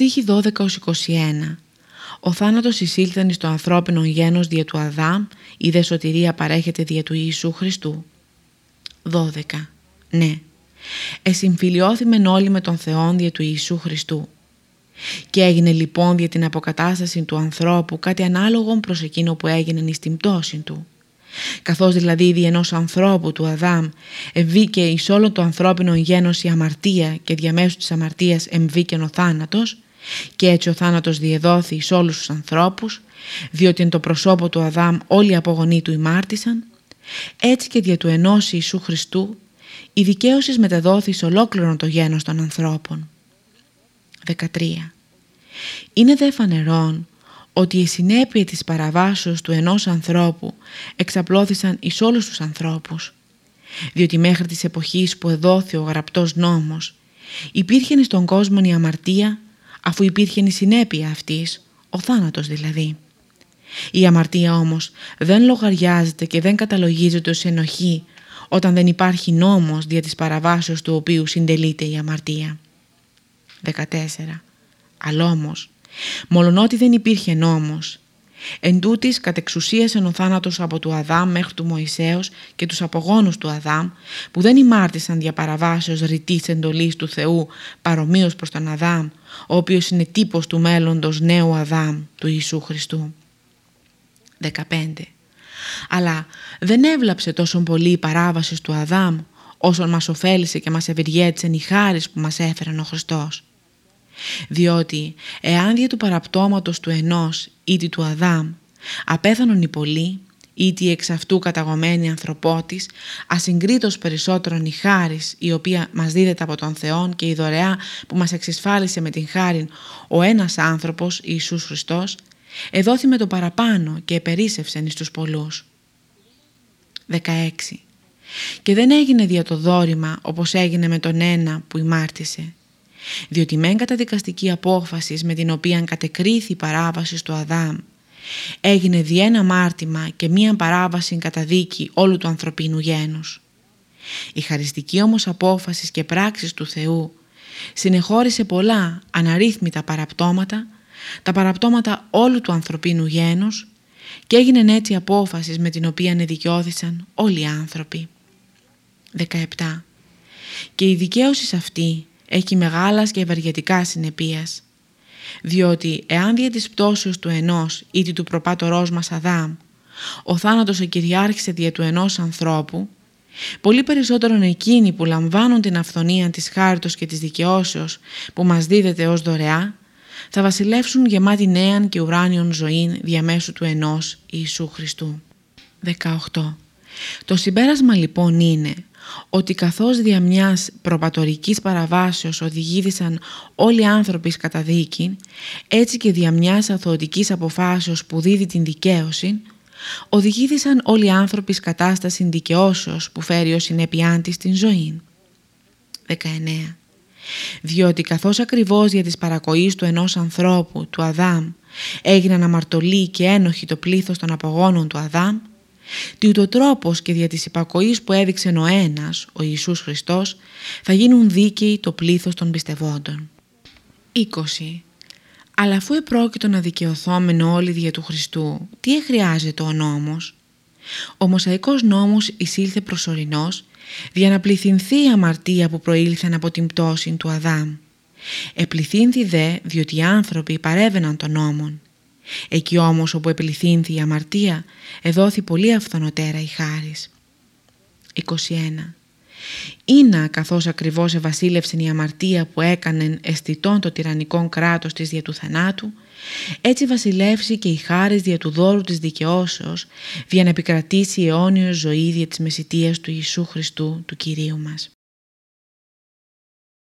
Στίχη 12-21 Ο θάνατος εισήλθεν εις το ανθρώπινο γένος δια του Αδάμ, η δε σωτηρία παρέχεται δια του Ιησού Χριστού. 12. Ναι. Εσυμφιλιώθημεν όλοι με τον Θεόν δια του Ιησού Χριστού. Και έγινε λοιπόν για την αποκατάσταση του ανθρώπου κάτι ανάλογο προς εκείνο που έγινε εις την πτώση του. Καθώς δηλαδή δι' ενός ανθρώπου του Αδάμ εμβήκε εις όλο το ανθρώπινο γένος η αμαρτία και διαμέσου της αμαρτίας εμβήκε ο θάνατος και έτσι ο θάνατος διεδόθη εις όλους τους ανθρώπους διότι εν το προσώπο του Αδάμ όλοι οι απογονοί του ημάρτησαν έτσι και δια του ενός Ιησού Χριστού η δικαίωσης μετεδόθη σε ολόκληρο το γένος των ανθρώπων. 13. Είναι δε φανερόν ότι οι συνέπειες της παραβάσεως του ενός ανθρώπου εξαπλώθησαν εις όλους τους ανθρώπους, διότι μέχρι της εποχής που εδόθη ο γραπτός νόμος υπήρχε στον κόσμο η αμαρτία αφού υπήρχε η συνέπεια αυτής, ο θάνατος δηλαδή. Η αμαρτία όμως δεν λογαριάζεται και δεν καταλογίζεται ως ενοχή όταν δεν υπάρχει νόμος δια της παραβάσεως του οποίου συντελείται η αμαρτία. 14. Αλλά όμως Μολονότι δεν υπήρχε νόμος. Εν τούτης κατεξουσίασεν ο θάνατος από του Αδάμ μέχρι του Μωυσέως και τους απογόνους του Αδάμ που δεν ημάρτησαν δια παραβάσεως ρητής εντολής του Θεού παρομοίως προς τον Αδάμ ο οποίος είναι τύπος του μέλλοντος νέου Αδάμ του Ιησού Χριστού. 15. Αλλά δεν έβλαψε τόσο πολύ η παράβαση του Αδάμ όσον μας ωφέλησε και μας ευεργέτησαν οι χάρις που μας έφεραν ο Χριστός διότι εάν δια του παραπτώματος του ενός ήτι του Αδάμ απέθανον οι πολλοί ήτι εξ αυτού καταγωμένοι ανθρωπότης ασυγκρίτως περισσότερον η χάρις η οποία μας δίδεται από τον Θεό και η δωρεά που μας εξισφάλισε με την χάριν ο ένας άνθρωπος Ιησούς Χριστός εδόθη με το παραπάνω και επερίσευσεν εις τους πολλούς. 16. Και δεν έγινε δια το δόρημα όπως έγινε με τον ένα που ημάρτησε διότι μεν δικαστική απόφαση με την οποία κατεκρίθη η παράβαση του Αδάμ έγινε δι' ένα μάρτυμα και μία παράβαση καταδίκη όλου του ανθρωπίνου γένους. Η χαριστική όμως απόφαση και πράξεις του Θεού συνεχώρησε πολλά αναρρύθμιτα παραπτώματα, τα παραπτώματα όλου του ανθρωπίνου γένους και έγινε έτσι απόφασης με την οποία δικαιώθησαν όλοι οι άνθρωποι. 17. Και η δικαίωση αυτή έχει μεγάλας και ευεργετικά συνεπίας. Διότι εάν δια της πτώσεως του ενός ή του προπάτορός μας Αδάμ, ο θάνατος εκυριάρχησε δια του ενός ανθρώπου, πολύ περισσότερον εκείνοι που λαμβάνουν την αυθονία της χάριτος και της δικαιώσεως που μας δίδεται ως δωρεά, θα βασιλεύσουν γεμάτη νέαν και ουράνιον ζωήν διαμέσου του ενός Ιησού Χριστού. 18. Το συμπέρασμα λοιπόν είναι ότι καθώς δια μιας προπατορικής παραβάσεως οδηγήθησαν όλοι οι άνθρωποι κατά δίκη, έτσι και δια μιας αθωωτικής αποφάσεως που δίδει την δικαίωση, οδηγήθησαν όλοι οι άνθρωποι κατάσταση δικαιώσεως που φέρει ως συνέπειάν της την ζωή. 19. Διότι καθώς ακριβώς για της παρακοής του ενός ανθρώπου, του Αδάμ, έγιναν αμαρτωλοί και ένοχοι το πλήθος των απογόνων του Αδάμ, τι ούτω τρόπος και δια της υπακοής που έδειξε ο ένας, ο Ιησούς Χριστός, θα γίνουν δίκαιοι το πλήθος των πιστευόντων. 20. Αλλά αφού επρόκειτο να δικαιωθόμεν όλοι δια του Χριστού, τι χρειάζεται ο νόμος; Ο Μοσαϊκός νόμος εισήλθε προσωρινός, για να πληθυνθεί η αμαρτία που προήλθαν από την πτώση του Αδάμ. Επληθύνθη δε, διότι οι άνθρωποι παρέβαιναν τον νόμον. Εκεί όμως όπου επιληθύνθη η αμαρτία, εδόθη πολύ αυθονοτέρα η χάρις. 21. Ήνα καθώς ακριβώς ευασίλευσεν η αμαρτία που έκανεν αισθητών το τυραννικό κράτος της δια του θανάτου, έτσι βασιλεύσει και η χάρις δια του δώρου της δικαιώσεως, για να επικρατήσει η αιώνιος ζωή δια της μεσητείας του Ιησού Χριστού του Κυρίου μας.